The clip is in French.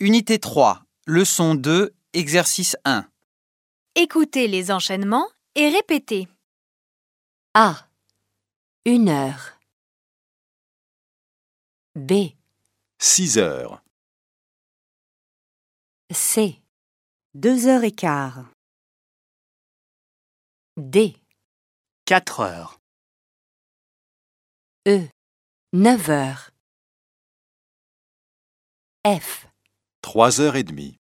Unité 3, leçon 2, exercice 1. Écoutez les enchaînements et répétez. A. Une heure. B. 6 heures, C. Deux heures et quart. D. 4 heures, E. Neuf heures. F. 3 heures et demie.